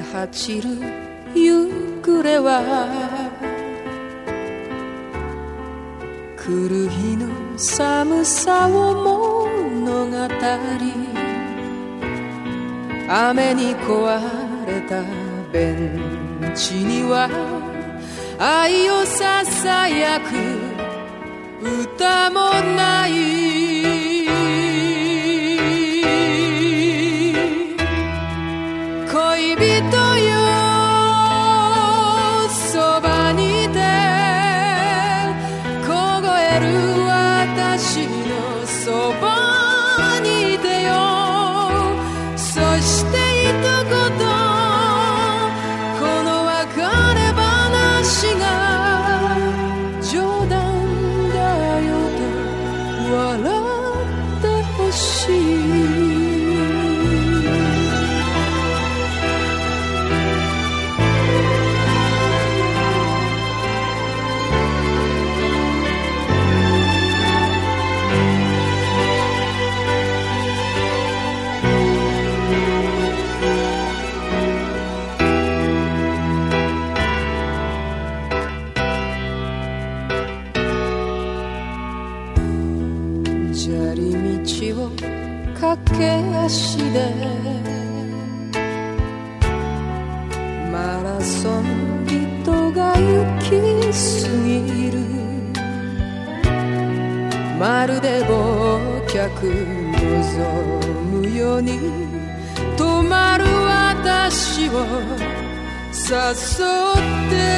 立ちる夕暮れは。来る日の寒さを物語雨に壊れたベンチには愛をささやく恋人よそばにいて凍える私のそばにいてよ。そして一言。この別れ話が冗談だよと笑っ駆け足でマラソン人が行き過ぎる。まるで忘却望むように。止まる私を誘って